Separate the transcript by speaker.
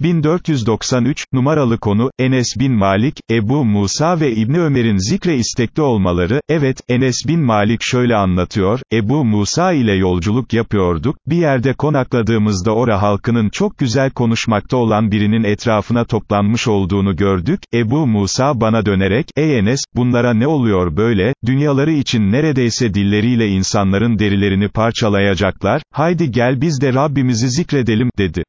Speaker 1: 1493, numaralı konu, Enes bin Malik, Ebu Musa ve İbni Ömer'in zikre istekli olmaları, evet, Enes bin Malik şöyle anlatıyor, Ebu Musa ile yolculuk yapıyorduk, bir yerde konakladığımızda ora halkının çok güzel konuşmakta olan birinin etrafına toplanmış olduğunu gördük, Ebu Musa bana dönerek, ey Enes, bunlara ne oluyor böyle, dünyaları için neredeyse dilleriyle insanların derilerini parçalayacaklar, haydi gel biz de Rabbimizi zikredelim, dedi.